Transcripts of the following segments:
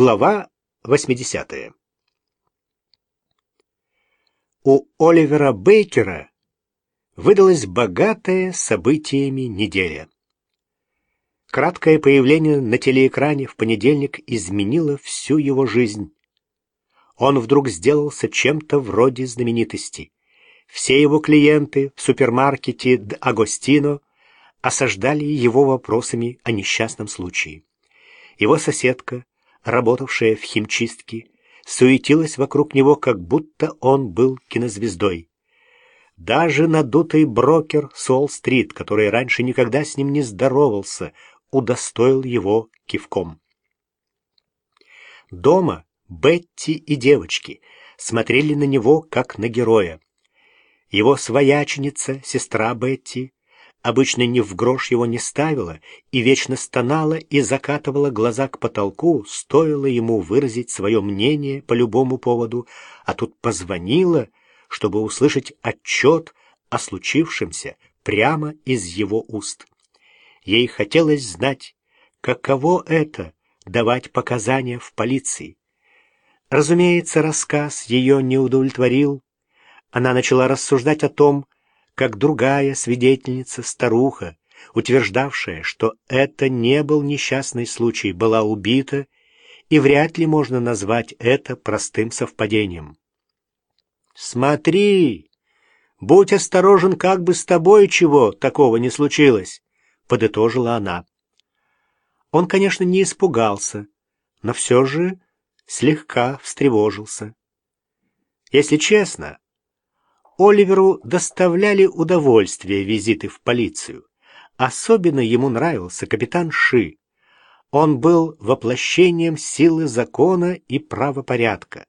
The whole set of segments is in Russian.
Глава 80. У Оливера Бейкера выдалась богатая событиями неделя. Краткое появление на телеэкране в понедельник изменило всю его жизнь. Он вдруг сделался чем-то вроде знаменитости. Все его клиенты в супермаркете «Агостино» осаждали его вопросами о несчастном случае. Его соседка, работавшая в химчистке, суетилась вокруг него, как будто он был кинозвездой. Даже надутый брокер Солл-стрит, который раньше никогда с ним не здоровался, удостоил его кивком. Дома Бетти и девочки смотрели на него, как на героя. Его свояченица, сестра Бетти, обычно ни в грош его не ставила и вечно стонала и закатывала глаза к потолку, стоило ему выразить свое мнение по любому поводу, а тут позвонила, чтобы услышать отчет о случившемся прямо из его уст. Ей хотелось знать, каково это — давать показания в полиции. Разумеется, рассказ ее не удовлетворил. Она начала рассуждать о том, как другая свидетельница, старуха, утверждавшая, что это не был несчастный случай, была убита, и вряд ли можно назвать это простым совпадением. «Смотри! Будь осторожен, как бы с тобой чего такого не случилось!» подытожила она. Он, конечно, не испугался, но все же слегка встревожился. Если честно, Оливеру доставляли удовольствие визиты в полицию. Особенно ему нравился капитан Ши. Он был воплощением силы закона и правопорядка.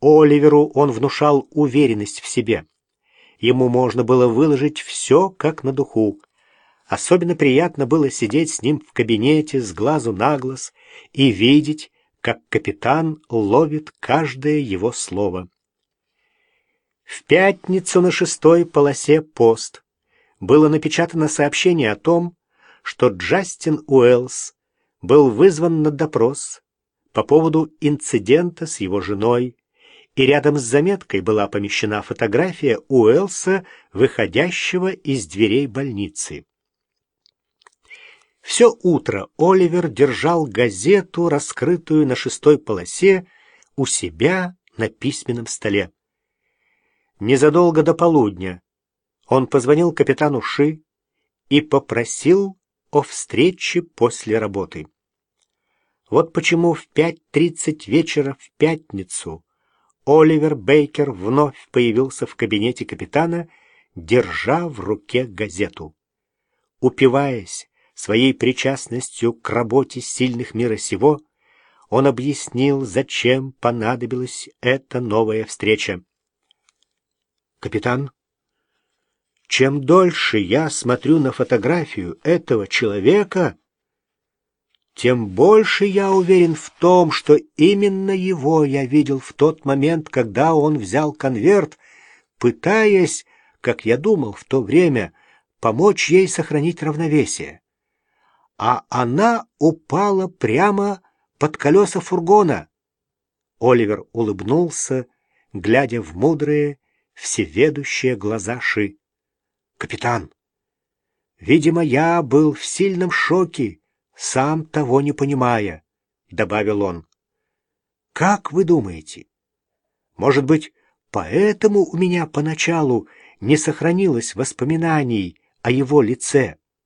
Оливеру он внушал уверенность в себе. Ему можно было выложить все, как на духу. Особенно приятно было сидеть с ним в кабинете с глазу на глаз и видеть, как капитан ловит каждое его слово. В пятницу на шестой полосе «Пост» было напечатано сообщение о том, что Джастин Уэллс был вызван на допрос по поводу инцидента с его женой, и рядом с заметкой была помещена фотография Уэллса, выходящего из дверей больницы. Все утро Оливер держал газету, раскрытую на шестой полосе, у себя на письменном столе. Незадолго до полудня он позвонил капитану Ши и попросил о встрече после работы. Вот почему в 5.30 вечера в пятницу Оливер Бейкер вновь появился в кабинете капитана, держа в руке газету. Упиваясь своей причастностью к работе сильных мира сего, он объяснил, зачем понадобилась эта новая встреча. «Капитан, чем дольше я смотрю на фотографию этого человека, тем больше я уверен в том, что именно его я видел в тот момент, когда он взял конверт, пытаясь, как я думал в то время, помочь ей сохранить равновесие а она упала прямо под колеса фургона. Оливер улыбнулся, глядя в мудрые, всеведущие глаза Ши. «Капитан, видимо, я был в сильном шоке, сам того не понимая», — добавил он. «Как вы думаете, может быть, поэтому у меня поначалу не сохранилось воспоминаний о его лице?»